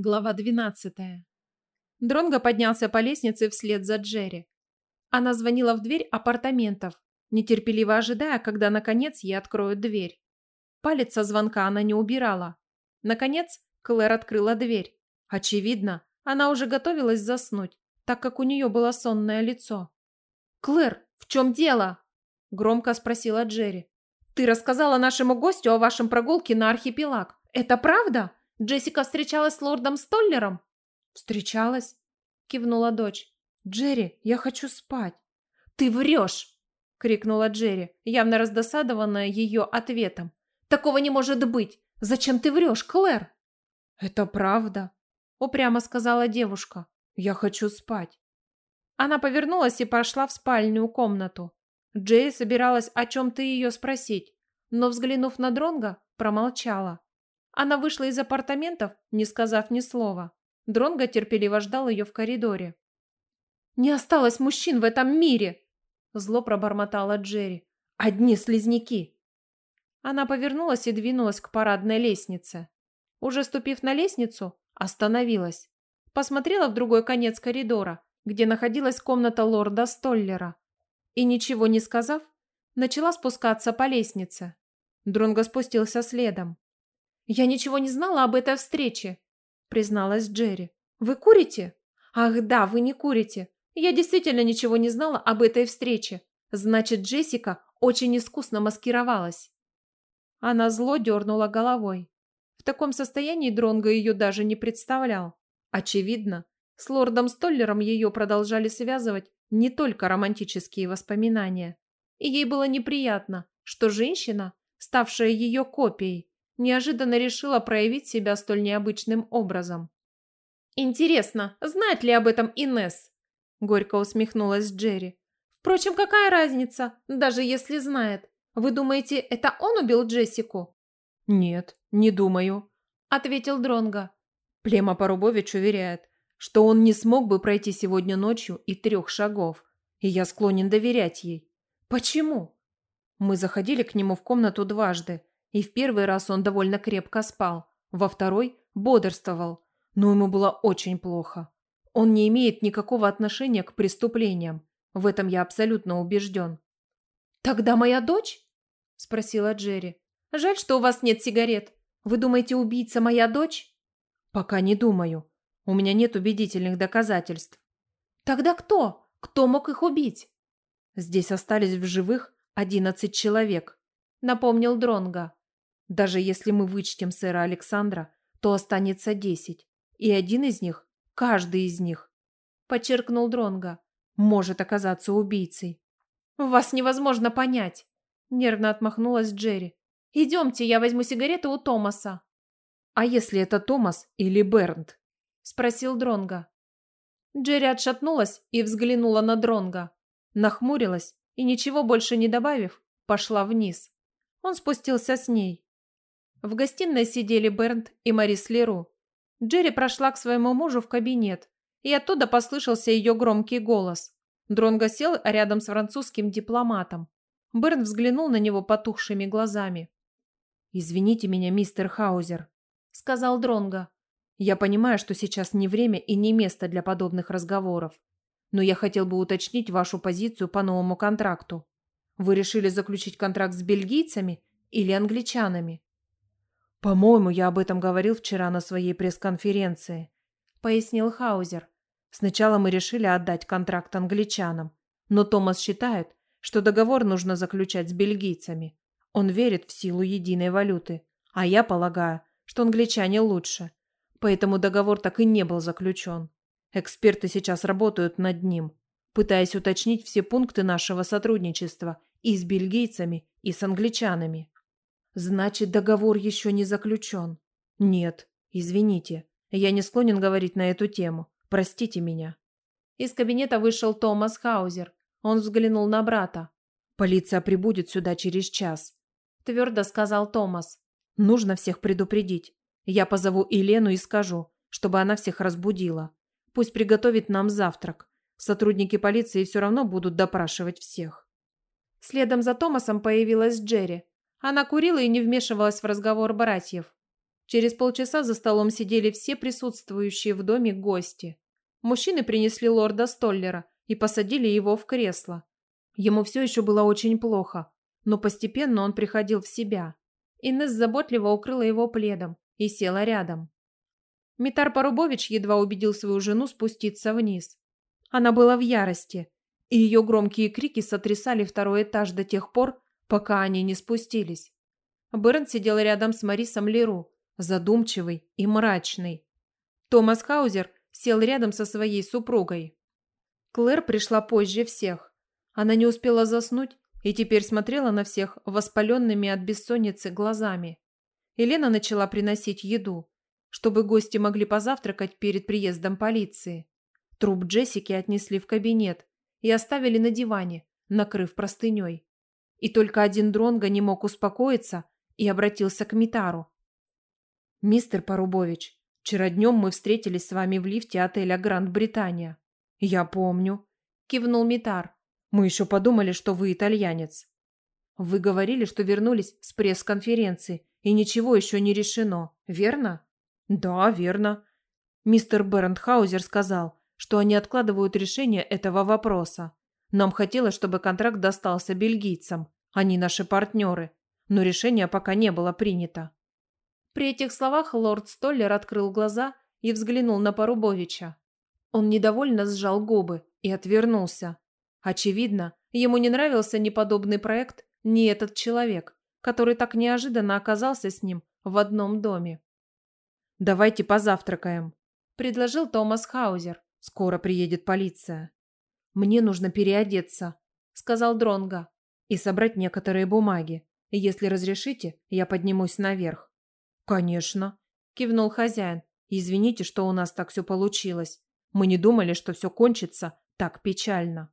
Глава 12. Дронго поднялся по лестнице вслед за Джерри. Она звонила в дверь апартаментов, нетерпеливо ожидая, когда, наконец, ей откроют дверь. Палец со звонка она не убирала. Наконец, Клэр открыла дверь. Очевидно, она уже готовилась заснуть, так как у нее было сонное лицо. «Клэр, в чем дело?» – громко спросила Джерри. «Ты рассказала нашему гостю о вашем прогулке на архипелаг. Это правда?» Джессика встречалась с лордом Столлером? Встречалась, кивнула дочь. Джерри, я хочу спать. Ты врешь! крикнула Джерри, явно раздосадованная ее ответом. Такого не может быть! Зачем ты врешь, Клэр? Это правда, упрямо сказала девушка. Я хочу спать. Она повернулась и пошла в спальную комнату. Джерри собиралась о чем-то ее спросить, но, взглянув на Дронга, промолчала. Она вышла из апартаментов, не сказав ни слова. Дронго терпеливо ждал ее в коридоре. «Не осталось мужчин в этом мире!» Зло пробормотала Джерри. «Одни слизняки!» Она повернулась и двинулась к парадной лестнице. Уже ступив на лестницу, остановилась. Посмотрела в другой конец коридора, где находилась комната лорда Столлера. И, ничего не сказав, начала спускаться по лестнице. Дронго спустился следом. «Я ничего не знала об этой встрече», — призналась Джерри. «Вы курите?» «Ах да, вы не курите. Я действительно ничего не знала об этой встрече. Значит, Джессика очень искусно маскировалась». Она зло дернула головой. В таком состоянии Дронго ее даже не представлял. Очевидно, с лордом Столлером ее продолжали связывать не только романтические воспоминания. И ей было неприятно, что женщина, ставшая ее копией, неожиданно решила проявить себя столь необычным образом. «Интересно, знает ли об этом Инес? Горько усмехнулась Джерри. «Впрочем, какая разница, даже если знает? Вы думаете, это он убил Джессику?» «Нет, не думаю», — ответил Дронга. Плема Порубович уверяет, что он не смог бы пройти сегодня ночью и трех шагов, и я склонен доверять ей. Почему? Мы заходили к нему в комнату дважды, и в первый раз он довольно крепко спал, во второй бодрствовал, но ему было очень плохо. Он не имеет никакого отношения к преступлениям, в этом я абсолютно убежден. «Тогда моя дочь?» – спросила Джерри. «Жаль, что у вас нет сигарет. Вы думаете, убийца моя дочь?» «Пока не думаю. У меня нет убедительных доказательств». «Тогда кто? Кто мог их убить?» «Здесь остались в живых одиннадцать человек», – напомнил Дронга. Даже если мы вычтем сэра Александра, то останется десять. И один из них, каждый из них, подчеркнул Дронга, может оказаться убийцей. Вас невозможно понять, нервно отмахнулась Джерри. Идемте, я возьму сигареты у Томаса. А если это Томас или Бернт? спросил Дронга. Джерри отшатнулась и взглянула на Дронга, нахмурилась и ничего больше не добавив, пошла вниз. Он спустился с ней. В гостиной сидели Бернт и Марис Леру. Джерри прошла к своему мужу в кабинет, и оттуда послышался ее громкий голос. Дронго сел рядом с французским дипломатом. Бернт взглянул на него потухшими глазами. «Извините меня, мистер Хаузер», — сказал Дронго. «Я понимаю, что сейчас не время и не место для подобных разговоров, но я хотел бы уточнить вашу позицию по новому контракту. Вы решили заключить контракт с бельгийцами или англичанами?» «По-моему, я об этом говорил вчера на своей пресс-конференции», — пояснил Хаузер. «Сначала мы решили отдать контракт англичанам, но Томас считает, что договор нужно заключать с бельгийцами. Он верит в силу единой валюты, а я полагаю, что англичане лучше. Поэтому договор так и не был заключен. Эксперты сейчас работают над ним, пытаясь уточнить все пункты нашего сотрудничества и с бельгийцами, и с англичанами. Значит, договор еще не заключен. Нет, извините, я не склонен говорить на эту тему. Простите меня. Из кабинета вышел Томас Хаузер. Он взглянул на брата. Полиция прибудет сюда через час. Твердо сказал Томас. Нужно всех предупредить. Я позову Елену и скажу, чтобы она всех разбудила. Пусть приготовит нам завтрак. Сотрудники полиции все равно будут допрашивать всех. Следом за Томасом появилась Джерри. Она курила и не вмешивалась в разговор братьев. Через полчаса за столом сидели все присутствующие в доме гости. Мужчины принесли лорда Столлера и посадили его в кресло. Ему все еще было очень плохо, но постепенно он приходил в себя. Инесс заботливо укрыла его пледом и села рядом. Митар Порубович едва убедил свою жену спуститься вниз. Она была в ярости, и ее громкие крики сотрясали второй этаж до тех пор, пока они не спустились. Берн сидел рядом с Марисом Леру, задумчивый и мрачный. Томас Хаузер сел рядом со своей супругой. Клэр пришла позже всех. Она не успела заснуть и теперь смотрела на всех воспаленными от бессонницы глазами. Елена начала приносить еду, чтобы гости могли позавтракать перед приездом полиции. Труп Джессики отнесли в кабинет и оставили на диване, накрыв простыней. И только один Дронго не мог успокоиться и обратился к Митару. «Мистер Порубович, вчера днем мы встретились с вами в лифте отеля «Гранд Британия». «Я помню», – кивнул Митар. «Мы еще подумали, что вы итальянец». «Вы говорили, что вернулись с пресс-конференции, и ничего еще не решено, верно?» «Да, верно». Мистер Бернтхаузер сказал, что они откладывают решение этого вопроса. Нам хотелось, чтобы контракт достался бельгийцам. Они наши партнеры. Но решение пока не было принято. При этих словах лорд Столлер открыл глаза и взглянул на Порубовича. Он недовольно сжал губы и отвернулся. Очевидно, ему не нравился ни подобный проект, ни этот человек, который так неожиданно оказался с ним в одном доме. «Давайте позавтракаем», – предложил Томас Хаузер. «Скоро приедет полиция». «Мне нужно переодеться», – сказал Дронга, – «и собрать некоторые бумаги. Если разрешите, я поднимусь наверх». «Конечно», – кивнул хозяин. «Извините, что у нас так все получилось. Мы не думали, что все кончится так печально».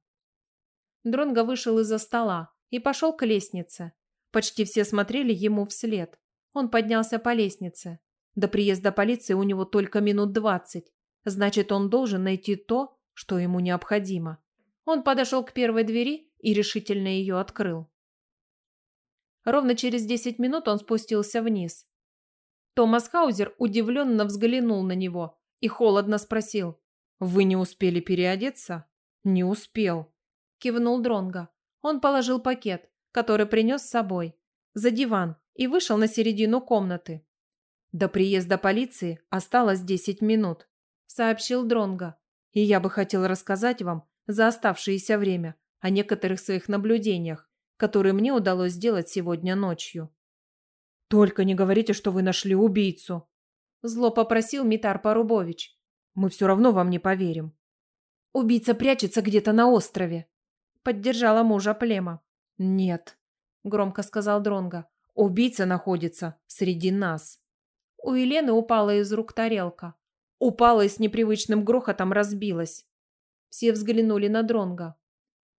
Дронго вышел из-за стола и пошел к лестнице. Почти все смотрели ему вслед. Он поднялся по лестнице. До приезда полиции у него только минут двадцать. Значит, он должен найти то, что ему необходимо. Он подошел к первой двери и решительно ее открыл. Ровно через десять минут он спустился вниз. Томас Хаузер удивленно взглянул на него и холодно спросил. «Вы не успели переодеться?» «Не успел», – кивнул Дронга. Он положил пакет, который принес с собой, за диван и вышел на середину комнаты. До приезда полиции осталось 10 минут, сообщил Дронга. И я бы хотел рассказать вам за оставшееся время о некоторых своих наблюдениях, которые мне удалось сделать сегодня ночью. Только не говорите, что вы нашли убийцу, зло попросил Митар Порубович. Мы все равно вам не поверим. Убийца прячется где-то на острове, поддержала мужа Плема. Нет, громко сказал Дронга. Убийца находится среди нас. У Елены упала из рук тарелка. Упала и с непривычным грохотом разбилась. Все взглянули на Дронга.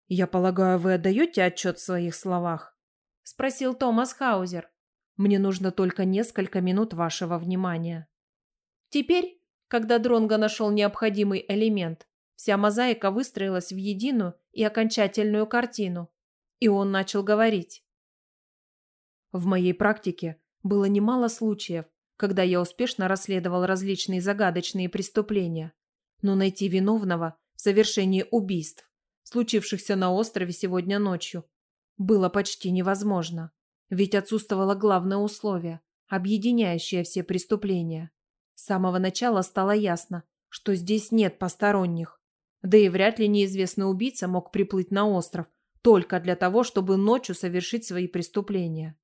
«Я полагаю, вы отдаете отчет в своих словах?» – спросил Томас Хаузер. «Мне нужно только несколько минут вашего внимания». Теперь, когда Дронга нашел необходимый элемент, вся мозаика выстроилась в единую и окончательную картину, и он начал говорить. В моей практике было немало случаев, когда я успешно расследовал различные загадочные преступления. Но найти виновного в совершении убийств, случившихся на острове сегодня ночью, было почти невозможно. Ведь отсутствовало главное условие, объединяющее все преступления. С самого начала стало ясно, что здесь нет посторонних. Да и вряд ли неизвестный убийца мог приплыть на остров только для того, чтобы ночью совершить свои преступления.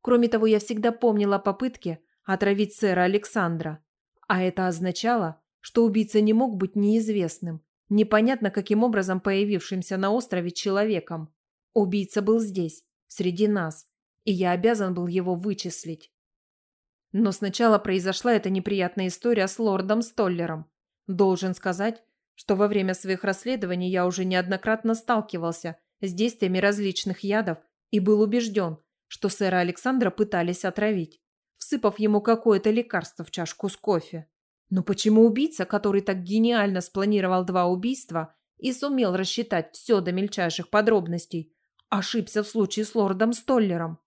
Кроме того, я всегда помнила попытки отравить сэра Александра. А это означало, что убийца не мог быть неизвестным, непонятно каким образом появившимся на острове человеком. Убийца был здесь, среди нас, и я обязан был его вычислить. Но сначала произошла эта неприятная история с лордом Столлером. Должен сказать, что во время своих расследований я уже неоднократно сталкивался с действиями различных ядов и был убежден, что сэра Александра пытались отравить всыпав ему какое-то лекарство в чашку с кофе. Но почему убийца, который так гениально спланировал два убийства и сумел рассчитать все до мельчайших подробностей, ошибся в случае с лордом Столлером?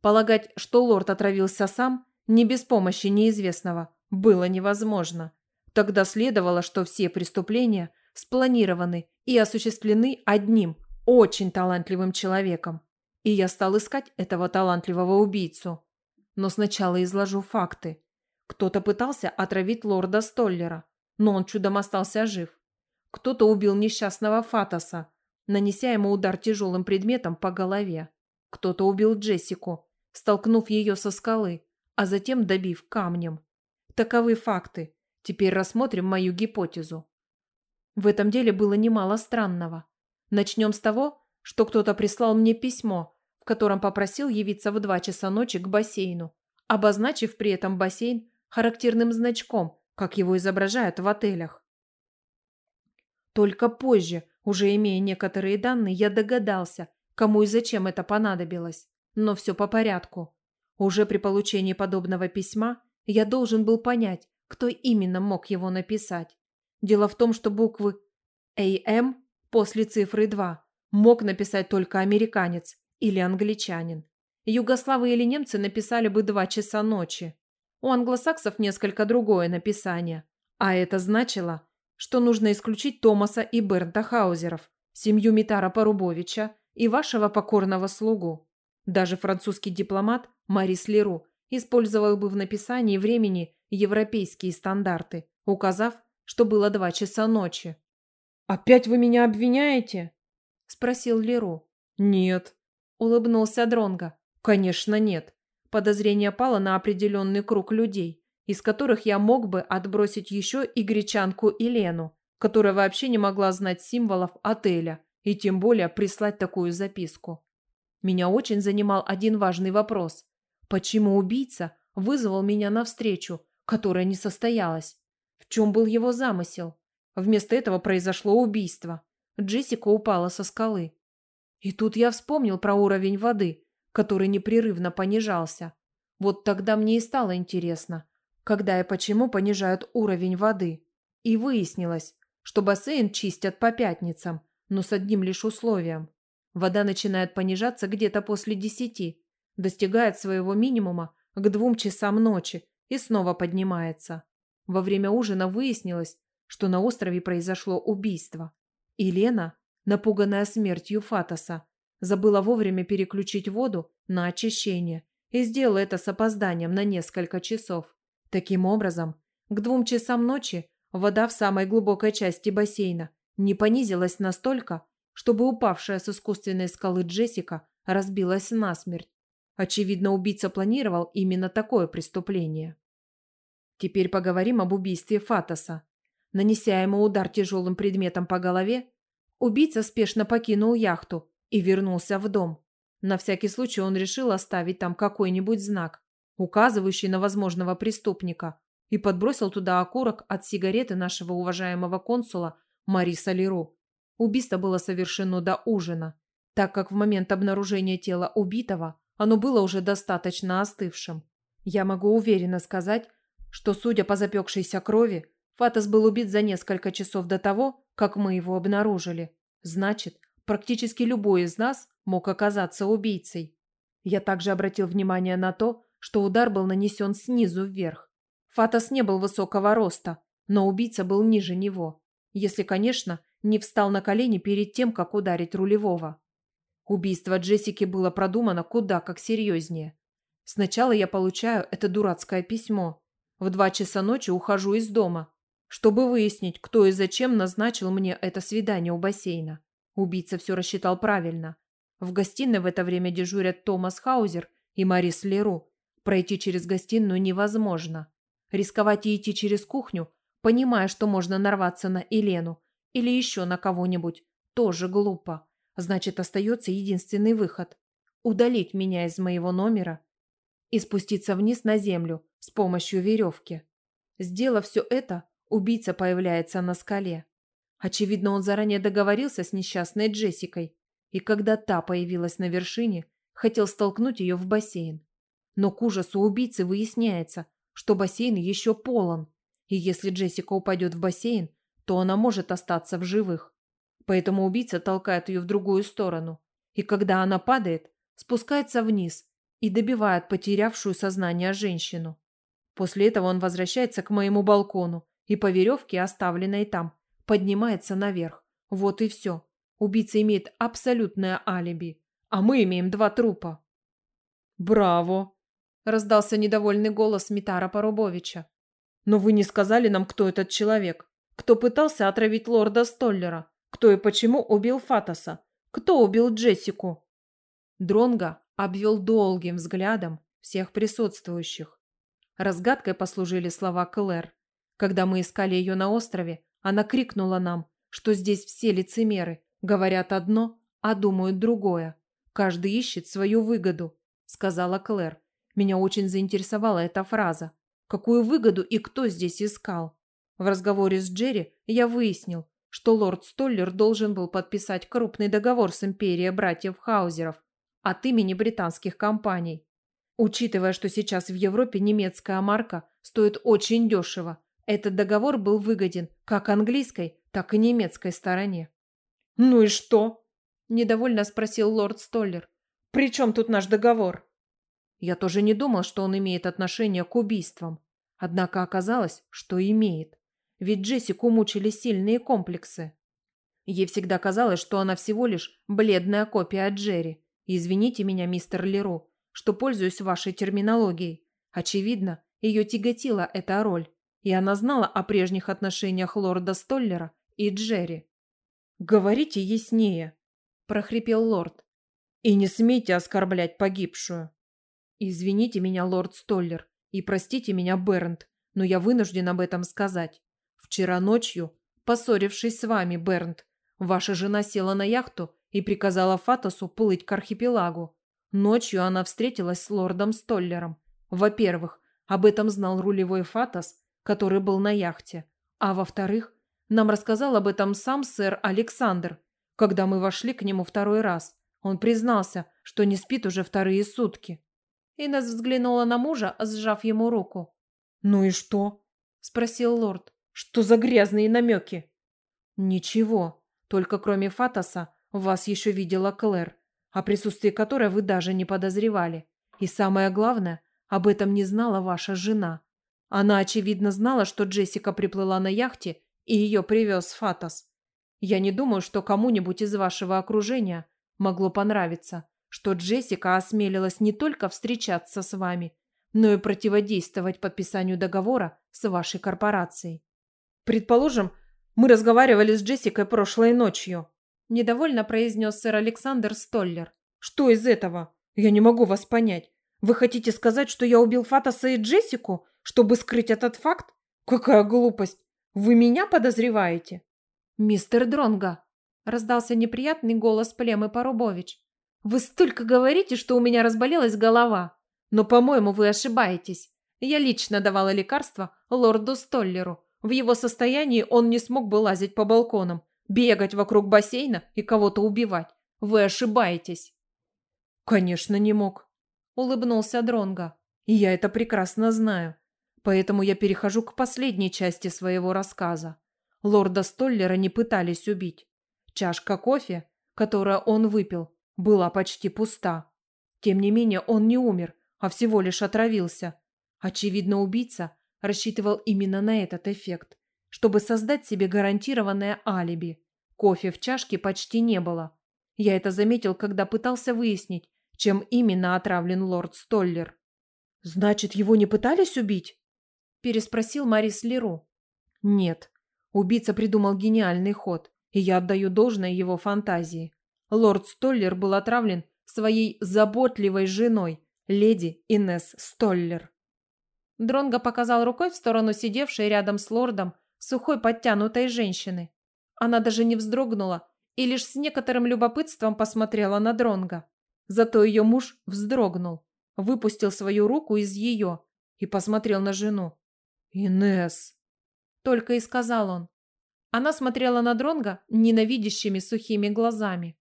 Полагать, что лорд отравился сам, не без помощи неизвестного, было невозможно. Тогда следовало, что все преступления спланированы и осуществлены одним, очень талантливым человеком. И я стал искать этого талантливого убийцу. Но сначала изложу факты. Кто-то пытался отравить лорда Столлера, но он чудом остался жив. Кто-то убил несчастного Фатоса, нанеся ему удар тяжелым предметом по голове. Кто-то убил Джессику, столкнув ее со скалы, а затем добив камнем. Таковы факты. Теперь рассмотрим мою гипотезу. В этом деле было немало странного. Начнем с того, что кто-то прислал мне письмо, в котором попросил явиться в два часа ночи к бассейну, обозначив при этом бассейн характерным значком, как его изображают в отелях. Только позже, уже имея некоторые данные, я догадался, кому и зачем это понадобилось. Но все по порядку. Уже при получении подобного письма я должен был понять, кто именно мог его написать. Дело в том, что буквы «АМ» после цифры 2 мог написать только американец или англичанин. Югославы или немцы написали бы два часа ночи. У англосаксов несколько другое написание. А это значило, что нужно исключить Томаса и Бернта Хаузеров, семью Митара Порубовича и вашего покорного слугу. Даже французский дипломат Марис Леру использовал бы в написании времени европейские стандарты, указав, что было два часа ночи. «Опять вы меня обвиняете?» – спросил Леру. «Нет», – улыбнулся Дронга. «Конечно нет. Подозрение пало на определенный круг людей, из которых я мог бы отбросить еще и гречанку Елену, которая вообще не могла знать символов отеля и тем более прислать такую записку. Меня очень занимал один важный вопрос. Почему убийца вызвал меня на встречу, которая не состоялась? В чем был его замысел? Вместо этого произошло убийство. Джессика упала со скалы. И тут я вспомнил про уровень воды, который непрерывно понижался. Вот тогда мне и стало интересно, когда и почему понижают уровень воды. И выяснилось, что бассейн чистят по пятницам, но с одним лишь условием. Вода начинает понижаться где-то после десяти, достигает своего минимума к двум часам ночи и снова поднимается. Во время ужина выяснилось, что на острове произошло убийство. И Лена, напуганная смертью Фатоса, забыла вовремя переключить воду на очищение и сделала это с опозданием на несколько часов. Таким образом, к двум часам ночи вода в самой глубокой части бассейна не понизилась настолько, чтобы упавшая с искусственной скалы Джессика разбилась насмерть. Очевидно, убийца планировал именно такое преступление. Теперь поговорим об убийстве Фатоса. Нанеся ему удар тяжелым предметом по голове, убийца спешно покинул яхту и вернулся в дом. На всякий случай он решил оставить там какой-нибудь знак, указывающий на возможного преступника, и подбросил туда окурок от сигареты нашего уважаемого консула Мариса Леру. Убийство было совершено до ужина, так как в момент обнаружения тела убитого оно было уже достаточно остывшим. Я могу уверенно сказать, что, судя по запекшейся крови, Фатас был убит за несколько часов до того, как мы его обнаружили. Значит, практически любой из нас мог оказаться убийцей. Я также обратил внимание на то, что удар был нанесен снизу вверх. Фатас не был высокого роста, но убийца был ниже него. Если, конечно, не встал на колени перед тем, как ударить рулевого. Убийство Джессики было продумано куда как серьезнее. Сначала я получаю это дурацкое письмо. В два часа ночи ухожу из дома, чтобы выяснить, кто и зачем назначил мне это свидание у бассейна. Убийца все рассчитал правильно. В гостиной в это время дежурят Томас Хаузер и Марис Леру. Пройти через гостиную невозможно. Рисковать и идти через кухню, понимая, что можно нарваться на Елену, или еще на кого-нибудь. Тоже глупо. Значит, остается единственный выход. Удалить меня из моего номера и спуститься вниз на землю с помощью веревки. Сделав все это, убийца появляется на скале. Очевидно, он заранее договорился с несчастной Джессикой, и когда та появилась на вершине, хотел столкнуть ее в бассейн. Но к ужасу убийцы выясняется, что бассейн еще полон, и если Джессика упадет в бассейн, то она может остаться в живых. Поэтому убийца толкает ее в другую сторону. И когда она падает, спускается вниз и добивает потерявшую сознание женщину. После этого он возвращается к моему балкону и по веревке, оставленной там, поднимается наверх. Вот и все. Убийца имеет абсолютное алиби, а мы имеем два трупа. «Браво!» – раздался недовольный голос Митара Порубовича. «Но вы не сказали нам, кто этот человек. Кто пытался отравить лорда Столлера? Кто и почему убил Фатоса? Кто убил Джессику?» Дронга обвел долгим взглядом всех присутствующих. Разгадкой послужили слова Клэр. Когда мы искали ее на острове, она крикнула нам, что здесь все лицемеры, говорят одно, а думают другое. Каждый ищет свою выгоду, сказала Клэр. Меня очень заинтересовала эта фраза. Какую выгоду и кто здесь искал? В разговоре с Джерри я выяснил, что лорд Столлер должен был подписать крупный договор с империей братьев Хаузеров от имени британских компаний. Учитывая, что сейчас в Европе немецкая марка стоит очень дешево, этот договор был выгоден как английской, так и немецкой стороне. «Ну и что?» – недовольно спросил лорд Столлер. «При чем тут наш договор?» Я тоже не думал, что он имеет отношение к убийствам. Однако оказалось, что имеет. Ведь Джессику мучили сильные комплексы. Ей всегда казалось, что она всего лишь бледная копия Джерри. Извините меня, мистер Леру, что пользуюсь вашей терминологией. Очевидно, ее тяготила эта роль, и она знала о прежних отношениях лорда Столлера и Джерри. «Говорите яснее», – прохрипел лорд. «И не смейте оскорблять погибшую». «Извините меня, лорд Столлер, и простите меня, Бернт, но я вынужден об этом сказать. Вчера ночью, поссорившись с вами, Бернт, ваша жена села на яхту и приказала Фатосу плыть к архипелагу. Ночью она встретилась с лордом Столлером. Во-первых, об этом знал рулевой Фатос, который был на яхте. А во-вторых, нам рассказал об этом сам сэр Александр, когда мы вошли к нему второй раз. Он признался, что не спит уже вторые сутки. Инесс взглянула на мужа, сжав ему руку. «Ну и что?» – спросил лорд. «Что за грязные намеки?» «Ничего. Только кроме Фатоса вас еще видела Клэр, о присутствии которой вы даже не подозревали. И самое главное, об этом не знала ваша жена. Она, очевидно, знала, что Джессика приплыла на яхте и ее привез Фатос. Я не думаю, что кому-нибудь из вашего окружения могло понравиться, что Джессика осмелилась не только встречаться с вами, но и противодействовать подписанию договора с вашей корпорацией. Предположим, мы разговаривали с Джессикой прошлой ночью. Недовольно произнес сэр Александр Столлер. Что из этого? Я не могу вас понять. Вы хотите сказать, что я убил Фатоса и Джессику, чтобы скрыть этот факт? Какая глупость! Вы меня подозреваете? Мистер Дронга, раздался неприятный голос Племы Порубович. Вы столько говорите, что у меня разболелась голова. Но, по-моему, вы ошибаетесь. Я лично давала лекарства лорду Столлеру. В его состоянии он не смог бы лазить по балконам, бегать вокруг бассейна и кого-то убивать. Вы ошибаетесь. Конечно, не мог, улыбнулся Дронга. Я это прекрасно знаю. Поэтому я перехожу к последней части своего рассказа. Лорда Столлера не пытались убить. Чашка кофе, которую он выпил, была почти пуста. Тем не менее, он не умер, а всего лишь отравился. Очевидно, убийца рассчитывал именно на этот эффект, чтобы создать себе гарантированное алиби. Кофе в чашке почти не было. Я это заметил, когда пытался выяснить, чем именно отравлен лорд Столлер. «Значит, его не пытались убить?» Переспросил Марис Леру. Нет. Убийца придумал гениальный ход, и я отдаю должное его фантазии. Лорд Столлер был отравлен своей заботливой женой, леди Инес Столлер. Дронго показал рукой в сторону сидевшей рядом с лордом сухой подтянутой женщины. Она даже не вздрогнула и лишь с некоторым любопытством посмотрела на Дронго. Зато ее муж вздрогнул, выпустил свою руку из ее и посмотрел на жену. «Инесс!» Только и сказал он. Она смотрела на Дронга ненавидящими сухими глазами.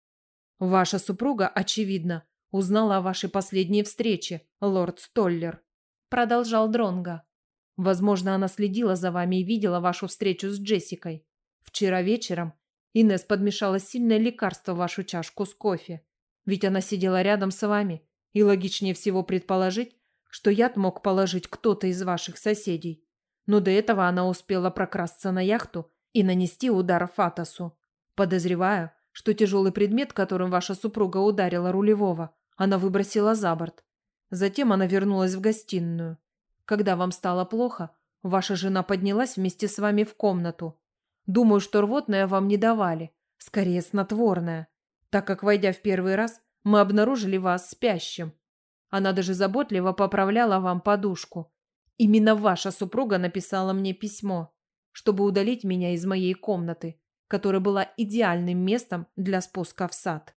«Ваша супруга, очевидно, узнала о вашей последней встрече, лорд Столлер», продолжал Дронга. «Возможно, она следила за вами и видела вашу встречу с Джессикой. Вчера вечером Инесс подмешала сильное лекарство в вашу чашку с кофе. Ведь она сидела рядом с вами И логичнее всего предположить, что яд мог положить кто-то из ваших соседей. Но до этого она успела прокрасться на яхту и нанести удар Фатасу. Подозреваю, что тяжелый предмет, которым ваша супруга ударила рулевого, она выбросила за борт. Затем она вернулась в гостиную. Когда вам стало плохо, ваша жена поднялась вместе с вами в комнату. Думаю, что рвотное вам не давали, скорее снотворное, так как, войдя в первый раз, мы обнаружили вас спящим. Она даже заботливо поправляла вам подушку. Именно ваша супруга написала мне письмо, чтобы удалить меня из моей комнаты, которая была идеальным местом для спуска в сад.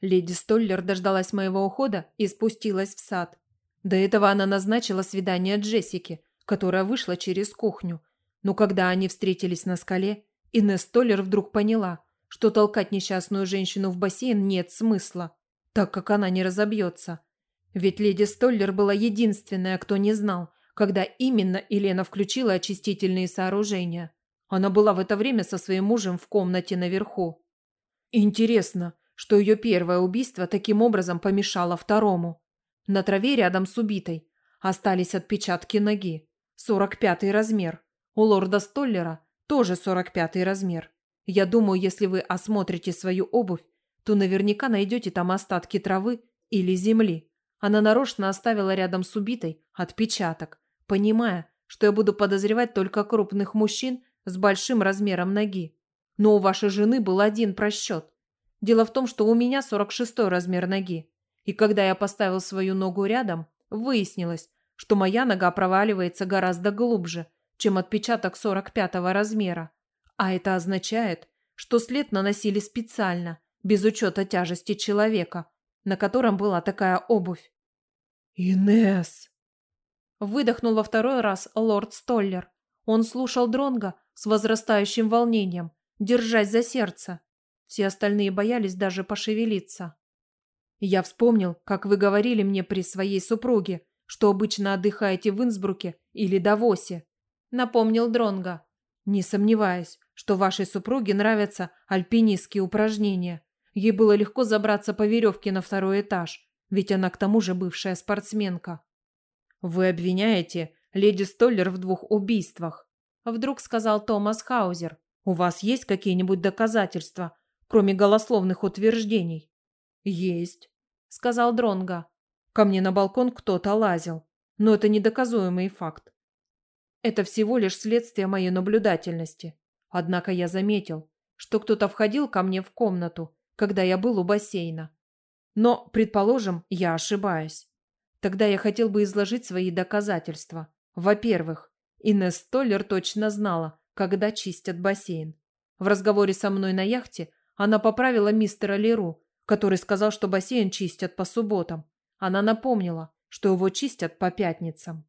Леди Столлер дождалась моего ухода и спустилась в сад. До этого она назначила свидание Джессике, которая вышла через кухню. Но когда они встретились на скале, Инесс Столлер вдруг поняла, что толкать несчастную женщину в бассейн нет смысла, так как она не разобьется. Ведь леди Столлер была единственная, кто не знал, когда именно Елена включила очистительные сооружения. Она была в это время со своим мужем в комнате наверху. Интересно, что ее первое убийство таким образом помешало второму. На траве рядом с убитой остались отпечатки ноги. 45-й размер. У лорда Столлера тоже 45-й размер. Я думаю, если вы осмотрите свою обувь, то наверняка найдете там остатки травы или земли. Она нарочно оставила рядом с убитой отпечаток, понимая, что я буду подозревать только крупных мужчин с большим размером ноги. Но у вашей жены был один просчет. Дело в том, что у меня 46-й размер ноги. И когда я поставил свою ногу рядом, выяснилось, что моя нога проваливается гораздо глубже, чем отпечаток 45-го размера. А это означает, что след наносили специально, без учета тяжести человека, на котором была такая обувь. «Инесс!» Выдохнул во второй раз лорд Столлер. Он слушал Дронга с возрастающим волнением, держась за сердце. Все остальные боялись даже пошевелиться. «Я вспомнил, как вы говорили мне при своей супруге, что обычно отдыхаете в Инсбруке или Давосе», — напомнил Дронга. «Не сомневаюсь, что вашей супруге нравятся альпинистские упражнения. Ей было легко забраться по веревке на второй этаж, ведь она к тому же бывшая спортсменка. «Вы обвиняете леди Столлер в двух убийствах», – вдруг сказал Томас Хаузер. «У вас есть какие-нибудь доказательства, кроме голословных утверждений?» «Есть», – сказал Дронга. «Ко мне на балкон кто-то лазил, но это недоказуемый факт. Это всего лишь следствие моей наблюдательности. Однако я заметил, что кто-то входил ко мне в комнату когда я был у бассейна. Но, предположим, я ошибаюсь. Тогда я хотел бы изложить свои доказательства. Во-первых, Инесс Толлер точно знала, когда чистят бассейн. В разговоре со мной на яхте она поправила мистера Леру, который сказал, что бассейн чистят по субботам. Она напомнила, что его чистят по пятницам.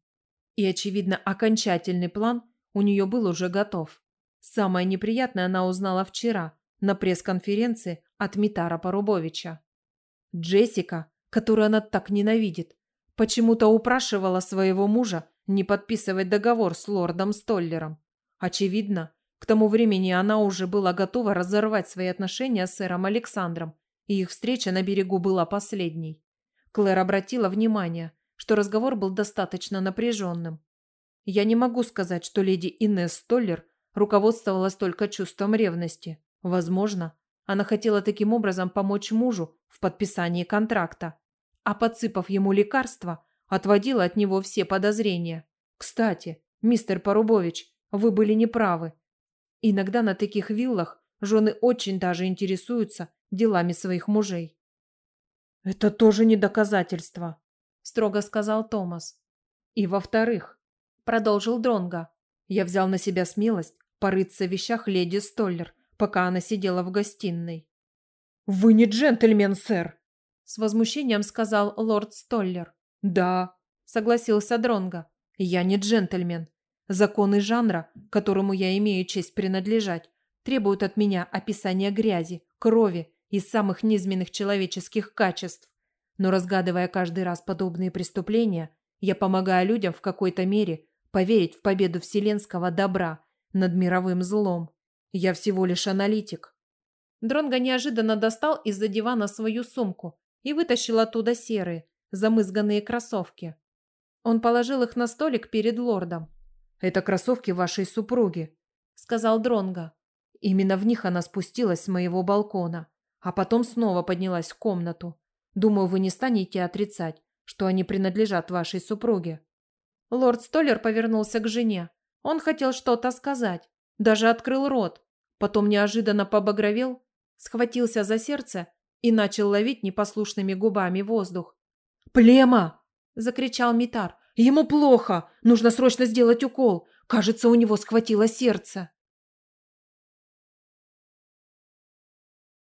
И, очевидно, окончательный план у нее был уже готов. Самое неприятное она узнала вчера, на пресс-конференции от Митара Порубовича. Джессика, которую она так ненавидит, почему-то упрашивала своего мужа не подписывать договор с лордом Столлером. Очевидно, к тому времени она уже была готова разорвать свои отношения с сэром Александром, и их встреча на берегу была последней. Клэр обратила внимание, что разговор был достаточно напряженным. Я не могу сказать, что леди Инесс Столлер руководствовалась только чувством ревности. Возможно, она хотела таким образом помочь мужу в подписании контракта, а подсыпав ему лекарства, отводила от него все подозрения. Кстати, мистер Порубович, вы были неправы. Иногда на таких виллах жены очень даже интересуются делами своих мужей. «Это тоже не доказательство», – строго сказал Томас. «И во-вторых», – продолжил Дронга, – «я взял на себя смелость порыться в вещах леди Столлер пока она сидела в гостиной. «Вы не джентльмен, сэр!» С возмущением сказал лорд Столлер. «Да», — согласился Дронга. «Я не джентльмен. Законы жанра, которому я имею честь принадлежать, требуют от меня описания грязи, крови и самых низменных человеческих качеств. Но разгадывая каждый раз подобные преступления, я помогаю людям в какой-то мере поверить в победу вселенского добра над мировым злом. Я всего лишь аналитик. Дронго неожиданно достал из-за дивана свою сумку и вытащил оттуда серые, замызганные кроссовки. Он положил их на столик перед лордом. «Это кроссовки вашей супруги», — сказал Дронга. «Именно в них она спустилась с моего балкона, а потом снова поднялась в комнату. Думаю, вы не станете отрицать, что они принадлежат вашей супруге». Лорд Столлер повернулся к жене. Он хотел что-то сказать, даже открыл рот, потом неожиданно побагровел, схватился за сердце и начал ловить непослушными губами воздух. «Плема!» – закричал Митар. «Ему плохо! Нужно срочно сделать укол! Кажется, у него схватило сердце!»